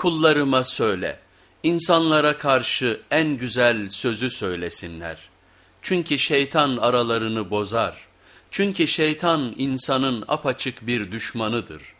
Kullarıma söyle, insanlara karşı en güzel sözü söylesinler. Çünkü şeytan aralarını bozar. Çünkü şeytan insanın apaçık bir düşmanıdır.''